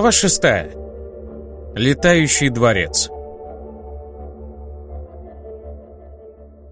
Глава 6. Летающий дворец.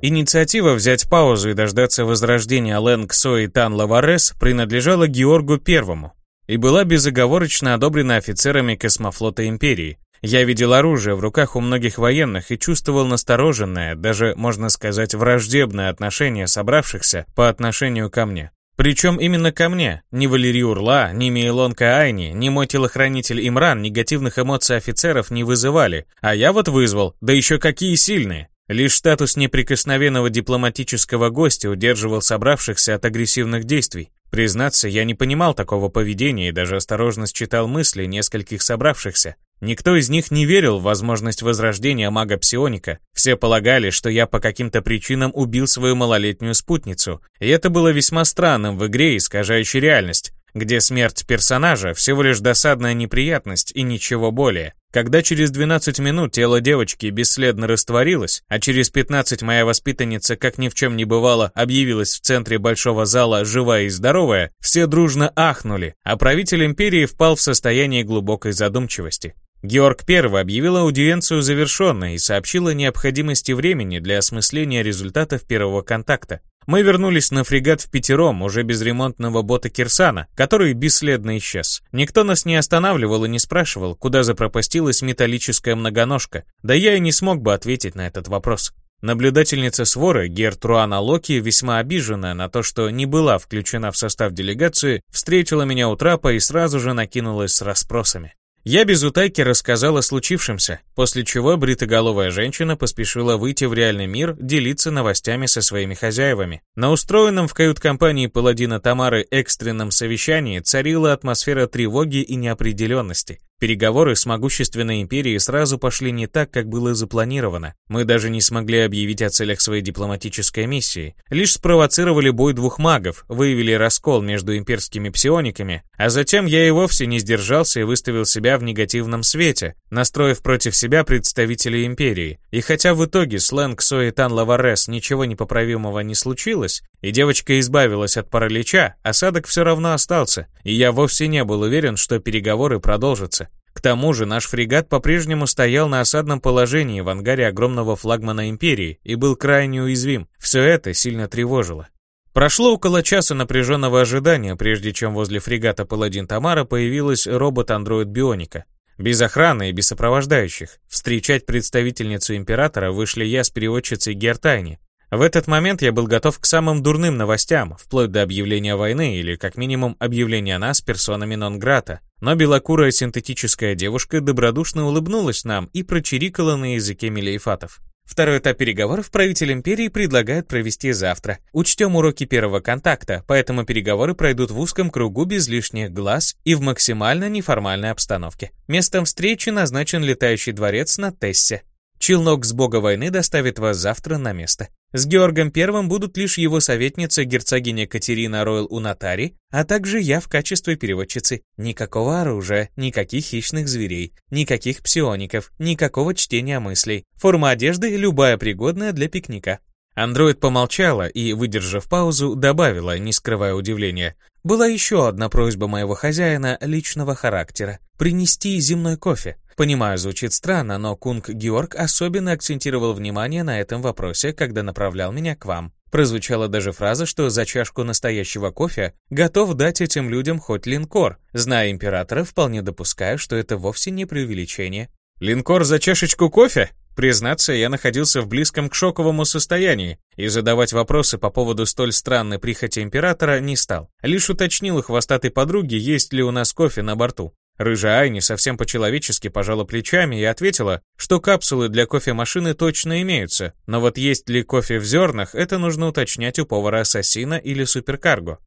Инициатива взять паузу и дождаться возрождения Лэнг Со и Тан Лаварес принадлежала Георгу Первому и была безоговорочно одобрена офицерами космофлота Империи. Я видел оружие в руках у многих военных и чувствовал настороженное, даже, можно сказать, враждебное отношение собравшихся по отношению ко мне. Причем именно ко мне. Ни Валерий Урла, ни Мейлонка Айни, ни мой телохранитель Имран негативных эмоций офицеров не вызывали, а я вот вызвал, да еще какие сильные. Лишь статус неприкосновенного дипломатического гостя удерживал собравшихся от агрессивных действий. Признаться, я не понимал такого поведения и даже осторожно считал мысли нескольких собравшихся. Никто из них не верил в возможность возрождения мага Псионика. Все полагали, что я по каким-то причинам убил свою малолетнюю спутницу. И это было весьма странным в игре, искажающей реальность, где смерть персонажа всего лишь досадная неприятность и ничего более. Когда через 12 минут тело девочки бесследно растворилось, а через 15 моя воспитанница, как ни в чем не бывало, объявилась в центре большого зала живая и здоровая, все дружно ахнули, а правитель империи впал в состояние глубокой задумчивости. Георг I объявил аудиенцию завершенной и сообщил о необходимости времени для осмысления результатов первого контакта. Мы вернулись на фрегат в пятером, уже без ремонтного бота Кирсана, который бесследно исчез. Никто нас не останавливал и не спрашивал, куда запропастилась металлическая многоножка, да я и не смог бы ответить на этот вопрос. Наблюдательница своры Гертруана Локи, весьма обиженная на то, что не была включена в состав делегации, встретила меня у трапа и сразу же накинулась с расспросами. Я без утайки рассказал о случившемся, после чего бритоголовая женщина поспешила выйти в реальный мир, делиться новостями со своими хозяевами. На устроенном в кают-компании паладина Тамары экстренном совещании царила атмосфера тревоги и неопределенности. Переговоры с могущественной империей сразу пошли не так, как было запланировано. Мы даже не смогли объявить о целях своей дипломатической миссии. Лишь спровоцировали бой двух магов, выявили раскол между имперскими псиониками, а затем я и вовсе не сдержался и выставил себя в негативном свете, настроив против себя представителей империи. И хотя в итоге с Лэнг Соэтан Лаварес ничего непоправимого не случилось, и девочка избавилась от паралича, осадок все равно остался, и я вовсе не был уверен, что переговоры продолжатся. К тому же наш фрегат по-прежнему стоял на осадном положении в ангаре огромного флагмана Империи и был крайне уязвим. Все это сильно тревожило. Прошло около часа напряженного ожидания, прежде чем возле фрегата «Паладин Тамара» появилась робот-андроид Бионика. Без охраны и без сопровождающих. Встречать представительницу Императора вышли я с переводчицей Гертайни, в этот момент я был готов к самым дурным новостям, вплоть до объявления войны или, как минимум, объявления нас персонами нон-грата. Но белокурая синтетическая девушка добродушно улыбнулась нам и прочирикала на языке мелейфатов. Второй этап переговоров правитель империи предлагает провести завтра. Учтем уроки первого контакта, поэтому переговоры пройдут в узком кругу без лишних глаз и в максимально неформальной обстановке. Местом встречи назначен летающий дворец на Тессе. Челнок с бога войны доставит вас завтра на место. С Георгом Первым будут лишь его советница герцогиня Катерина Ройл Унатари, а также я в качестве переводчицы. Никакого оружия, никаких хищных зверей, никаких псиоников, никакого чтения мыслей. Форма одежды любая пригодная для пикника. Андроид помолчала и, выдержав паузу, добавила, не скрывая удивления. Была еще одна просьба моего хозяина личного характера — принести земной кофе. Понимаю, звучит странно, но Кунг Георг особенно акцентировал внимание на этом вопросе, когда направлял меня к вам. Прозвучала даже фраза, что за чашку настоящего кофе готов дать этим людям хоть линкор. Зная императора, вполне допускаю, что это вовсе не преувеличение. «Линкор за чашечку кофе?» Признаться, я находился в близком к шоковому состоянии, и задавать вопросы по поводу столь странной прихоти императора не стал. Лишь уточнил у хвостатой подруги, есть ли у нас кофе на борту. Рыжая Айни совсем по-человечески пожала плечами и ответила, что капсулы для кофемашины точно имеются, но вот есть ли кофе в зернах, это нужно уточнять у повара-ассасина или суперкарго.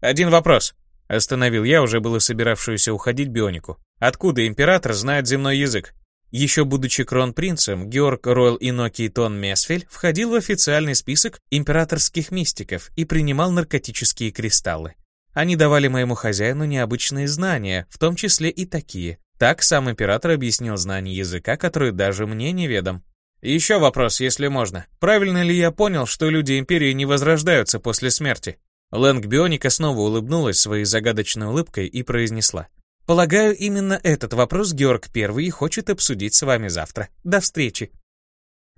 «Один вопрос», — остановил я уже было собиравшуюся уходить бионику. «Откуда император знает земной язык?» Еще будучи кронпринцем, Георг Ройл Инокий Тон Месфель входил в официальный список императорских мистиков и принимал наркотические кристаллы. Они давали моему хозяину необычные знания, в том числе и такие. Так сам император объяснил знание языка, который даже мне неведом. Еще вопрос, если можно. Правильно ли я понял, что люди Империи не возрождаются после смерти? Лэнг Бионика снова улыбнулась своей загадочной улыбкой и произнесла. Полагаю, именно этот вопрос Георг Первый хочет обсудить с вами завтра. До встречи.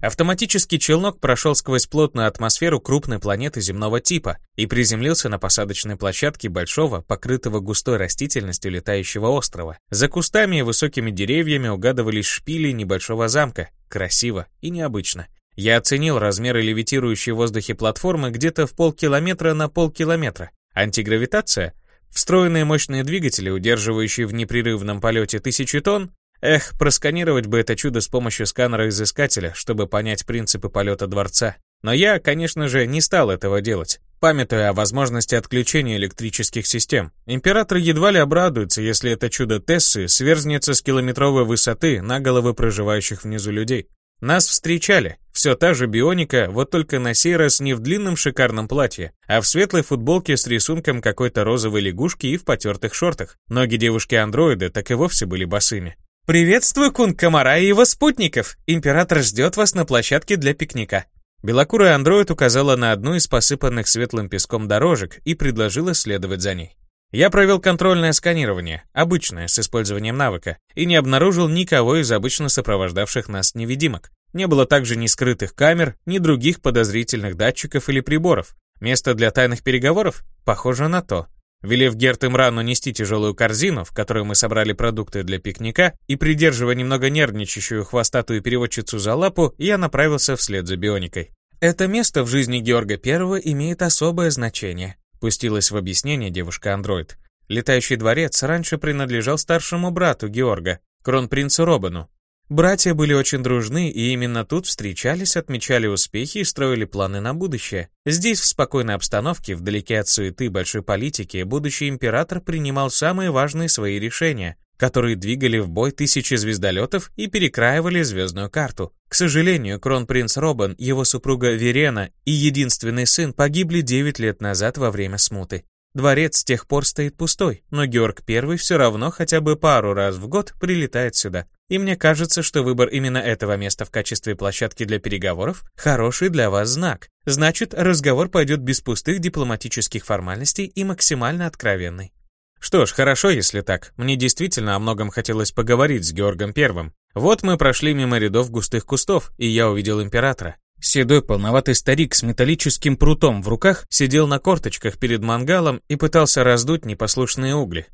Автоматический челнок прошел сквозь плотную атмосферу крупной планеты земного типа и приземлился на посадочной площадке большого, покрытого густой растительностью летающего острова. За кустами и высокими деревьями угадывались шпили небольшого замка. Красиво и необычно. Я оценил размеры левитирующей в воздухе платформы где-то в полкилометра на полкилометра. Антигравитация? Встроенные мощные двигатели, удерживающие в непрерывном полете тысячи тонн? Эх, просканировать бы это чудо с помощью сканера-изыскателя, чтобы понять принципы полета дворца. Но я, конечно же, не стал этого делать, памятуя о возможности отключения электрических систем. Император едва ли обрадуется, если это чудо Тессы сверзнется с километровой высоты на головы проживающих внизу людей. Нас встречали. Все та же бионика, вот только на сей раз не в длинном шикарном платье, а в светлой футболке с рисунком какой-то розовой лягушки и в потертых шортах. Ноги девушки-андроида так и вовсе были босыми. «Приветствую, кун Комара и его спутников! Император ждет вас на площадке для пикника». Белокурый андроид указала на одну из посыпанных светлым песком дорожек и предложила следовать за ней. Я провел контрольное сканирование, обычное, с использованием навыка, и не обнаружил никого из обычно сопровождавших нас невидимок. Не было также ни скрытых камер, ни других подозрительных датчиков или приборов. Место для тайных переговоров? Похоже на то. Велев Герт Имрану нести тяжелую корзину, в которой мы собрали продукты для пикника, и придерживая немного нервничающую хвостатую переводчицу за лапу, я направился вслед за бионикой. Это место в жизни Георга Первого имеет особое значение. Пустилась в объяснение девушка-андроид. Летающий дворец раньше принадлежал старшему брату Георга, кронпринцу Робану. Братья были очень дружны, и именно тут встречались, отмечали успехи и строили планы на будущее. Здесь, в спокойной обстановке, вдалеке от суеты большой политики, будущий император принимал самые важные свои решения, которые двигали в бой тысячи звездолетов и перекраивали звездную карту. К сожалению, кронпринц Робан, его супруга Верена и единственный сын погибли 9 лет назад во время смуты. Дворец с тех пор стоит пустой, но Георг I все равно хотя бы пару раз в год прилетает сюда. И мне кажется, что выбор именно этого места в качестве площадки для переговоров – хороший для вас знак. Значит, разговор пойдет без пустых дипломатических формальностей и максимально откровенный. Что ж, хорошо, если так. Мне действительно о многом хотелось поговорить с Георгом Первым. Вот мы прошли мимо рядов густых кустов, и я увидел императора. Седой полноватый старик с металлическим прутом в руках сидел на корточках перед мангалом и пытался раздуть непослушные угли.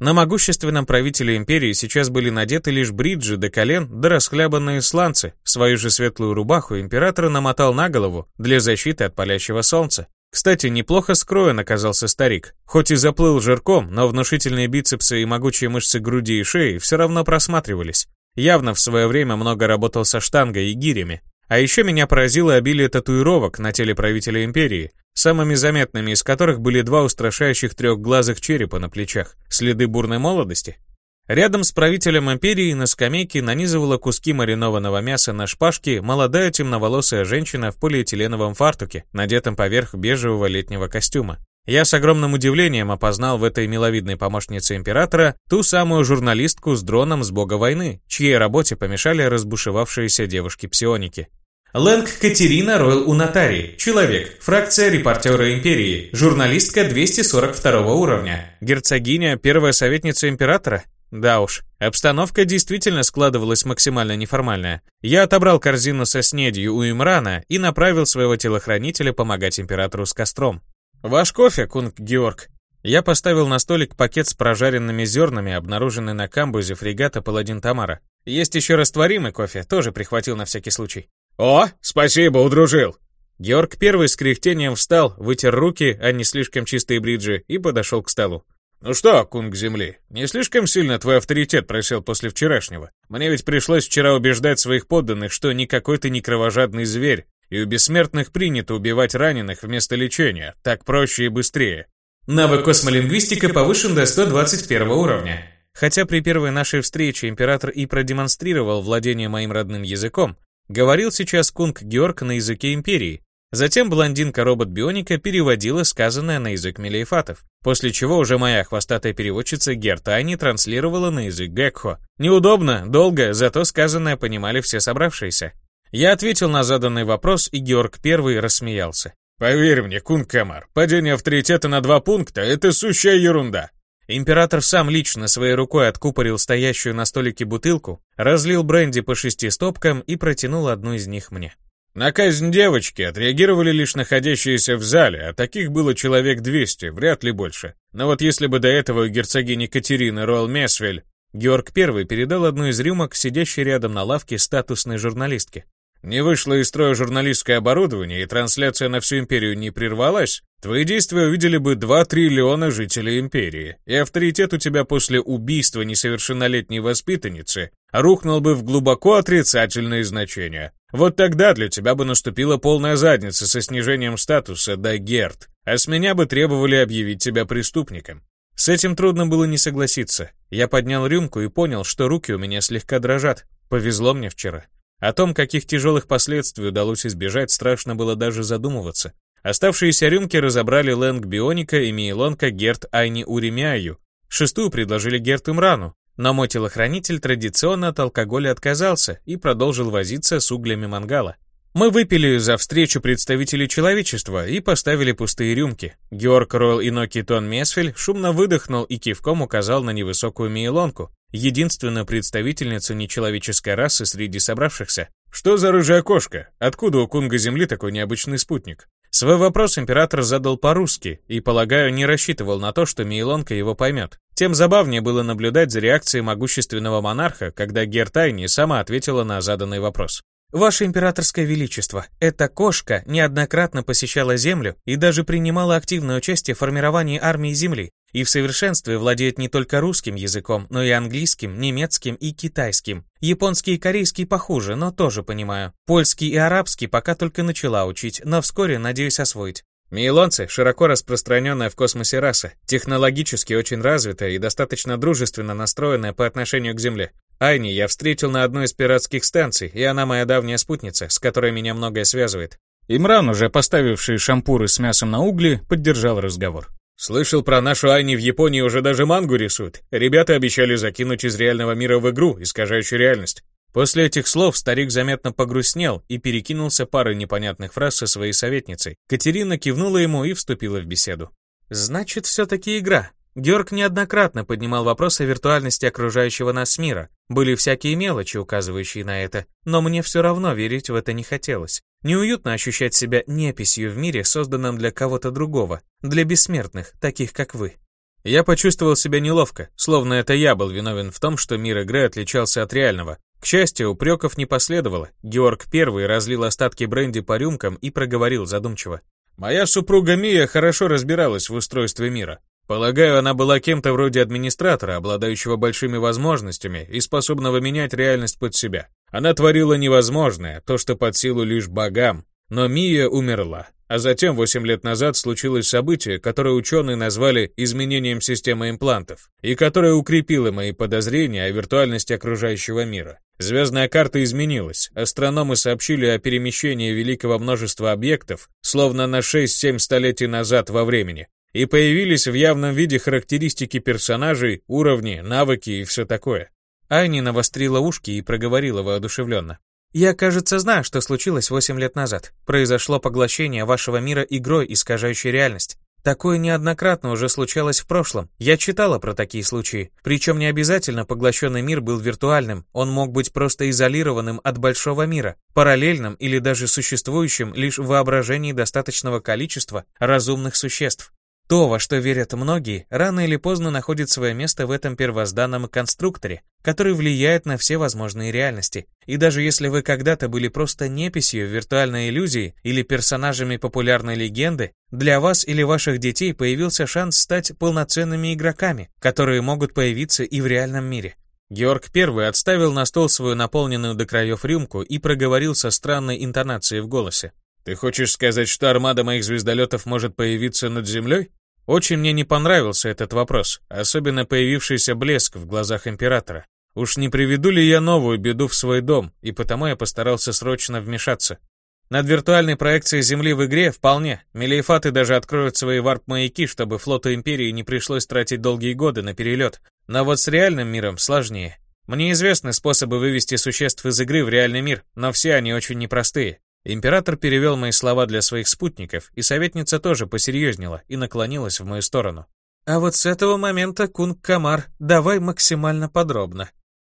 На могущественном правителе империи сейчас были надеты лишь бриджи до колен да расхлябанные сланцы. Свою же светлую рубаху император намотал на голову для защиты от палящего солнца. Кстати, неплохо скроен оказался старик. Хоть и заплыл жирком, но внушительные бицепсы и могучие мышцы груди и шеи все равно просматривались. Явно в свое время много работал со штангой и гирями. А еще меня поразило обилие татуировок на теле правителя империи, самыми заметными из которых были два устрашающих трехглазых черепа на плечах, следы бурной молодости. Рядом с правителем империи на скамейке нанизывала куски маринованного мяса на шпажки молодая темноволосая женщина в полиэтиленовом фартуке, надетом поверх бежевого летнего костюма. Я с огромным удивлением опознал в этой миловидной помощнице императора ту самую журналистку с дроном с бога войны, чьей работе помешали разбушевавшиеся девушки-псионики. Лэнг Катерина Ройл Унатари, человек, фракция репортера империи, журналистка 242 уровня, герцогиня, первая советница императора, да уж, обстановка действительно складывалась максимально неформальная. Я отобрал корзину со снедью у Имрана и направил своего телохранителя помогать императору с костром. «Ваш кофе, кунг Георг». Я поставил на столик пакет с прожаренными зернами, обнаруженный на камбузе фрегата «Паладин Тамара». Есть еще растворимый кофе, тоже прихватил на всякий случай. «О, спасибо, удружил!» Георг первый с кряхтением встал, вытер руки, а не слишком чистые бриджи, и подошел к столу. «Ну что, кунг земли, не слишком сильно твой авторитет просел после вчерашнего? Мне ведь пришлось вчера убеждать своих подданных, что никакой ты не кровожадный зверь, и у бессмертных принято убивать раненых вместо лечения, так проще и быстрее». Навык космолингвистика повышен до 121 уровня. Хотя при первой нашей встрече император и продемонстрировал владение моим родным языком, говорил сейчас кунг Георг на языке империи, Затем блондинка-робот-бионика переводила сказанное на язык мелиефатов, после чего уже моя хвостатая переводчица Гертайни транслировала на язык Гекхо. Неудобно, долго, зато сказанное понимали все собравшиеся. Я ответил на заданный вопрос, и Георг Первый рассмеялся. «Поверь мне, Кун Камар, падение авторитета на два пункта — это сущая ерунда. Император сам лично своей рукой откупорил стоящую на столике бутылку, разлил бренди по шести стопкам и протянул одну из них мне. На казнь девочки отреагировали лишь находящиеся в зале, а таких было человек 200, вряд ли больше. Но вот если бы до этого у герцогини Катерины Роэл Месвель Георг I передал одну из рюмок сидящей рядом на лавке статусной журналистке. Не вышло из строя журналистское оборудование и трансляция на всю империю не прервалась, твои действия увидели бы 2 триллиона жителей империи, и авторитет у тебя после убийства несовершеннолетней воспитанницы рухнул бы в глубоко отрицательные значения. Вот тогда для тебя бы наступила полная задница со снижением статуса до герд, а с меня бы требовали объявить тебя преступником. С этим трудно было не согласиться. Я поднял рюмку и понял, что руки у меня слегка дрожат. Повезло мне вчера. О том, каких тяжелых последствий удалось избежать, страшно было даже задумываться. Оставшиеся рюмки разобрали Лэнг Бионика и Мейлонка Герт Айни Уремяю. Шестую предложили Герт Имрану, но мой телохранитель традиционно от алкоголя отказался и продолжил возиться с углями мангала. Мы выпили за встречу представителей человечества и поставили пустые рюмки. Георг Ройл и Ноки Тон Месфель шумно выдохнул и кивком указал на невысокую Мейлонку, единственную представительницу нечеловеческой расы среди собравшихся. Что за рыжая кошка? Откуда у кунга Земли такой необычный спутник? Свой вопрос император задал по-русски и, полагаю, не рассчитывал на то, что Мейлонка его поймет. Тем забавнее было наблюдать за реакцией могущественного монарха, когда Гертайни сама ответила на заданный вопрос. «Ваше императорское величество, эта кошка неоднократно посещала Землю и даже принимала активное участие в формировании армии Земли, и в совершенстве владеет не только русским языком, но и английским, немецким и китайским. Японский и корейский похуже, но тоже понимаю. Польский и арабский пока только начала учить, но вскоре надеюсь освоить. Мейлонцы – широко распространенная в космосе раса, технологически очень развитая и достаточно дружественно настроенная по отношению к Земле. Айни я встретил на одной из пиратских станций, и она моя давняя спутница, с которой меня многое связывает. Имран, уже поставивший шампуры с мясом на угли, поддержал разговор. Слышал про нашу Айни в Японии уже даже мангу рисуют. Ребята обещали закинуть из реального мира в игру, искажающую реальность. После этих слов старик заметно погрустнел и перекинулся парой непонятных фраз со своей советницей. Катерина кивнула ему и вступила в беседу. «Значит, все-таки игра. Георг неоднократно поднимал вопрос о виртуальности окружающего нас мира. Были всякие мелочи, указывающие на это, но мне все равно верить в это не хотелось. Неуютно ощущать себя неписью в мире, созданном для кого-то другого, для бессмертных, таких как вы. Я почувствовал себя неловко, словно это я был виновен в том, что мир игры отличался от реального. К счастью, упреков не последовало. Георг первый разлил остатки бренди по рюмкам и проговорил задумчиво. «Моя супруга Мия хорошо разбиралась в устройстве мира. Полагаю, она была кем-то вроде администратора, обладающего большими возможностями и способного менять реальность под себя. Она творила невозможное, то, что под силу лишь богам. Но Мия умерла. А затем, 8 лет назад, случилось событие, которое ученые назвали изменением системы имплантов, и которое укрепило мои подозрения о виртуальности окружающего мира. Звездная карта изменилась. Астрономы сообщили о перемещении великого множества объектов, словно на 6-7 столетий назад во времени, и появились в явном виде характеристики персонажей, уровни, навыки и все такое. Айни навострила ушки и проговорила воодушевленно. «Я, кажется, знаю, что случилось восемь лет назад. Произошло поглощение вашего мира игрой, искажающей реальность. Такое неоднократно уже случалось в прошлом. Я читала про такие случаи. Причем не обязательно поглощенный мир был виртуальным, он мог быть просто изолированным от большого мира, параллельным или даже существующим лишь в воображении достаточного количества разумных существ. То, во что верят многие, рано или поздно находит свое место в этом первозданном конструкторе, который влияет на все возможные реальности. И даже если вы когда-то были просто неписью в виртуальной иллюзии или персонажами популярной легенды, для вас или ваших детей появился шанс стать полноценными игроками, которые могут появиться и в реальном мире. Георг I отставил на стол свою наполненную до краев рюмку и проговорил со странной интонацией в голосе. «Ты хочешь сказать, что армада моих звездолетов может появиться над землей?» Очень мне не понравился этот вопрос, особенно появившийся блеск в глазах императора. Уж не приведу ли я новую беду в свой дом, и потому я постарался срочно вмешаться. Над виртуальной проекцией Земли в игре вполне. Мелиефаты даже откроют свои варп-маяки, чтобы флоту Империи не пришлось тратить долгие годы на перелет. Но вот с реальным миром сложнее. Мне известны способы вывести существ из игры в реальный мир, но все они очень непростые. Император перевел мои слова для своих спутников, и советница тоже посерьезнела и наклонилась в мою сторону. А вот с этого момента, Кунг Камар, давай максимально подробно.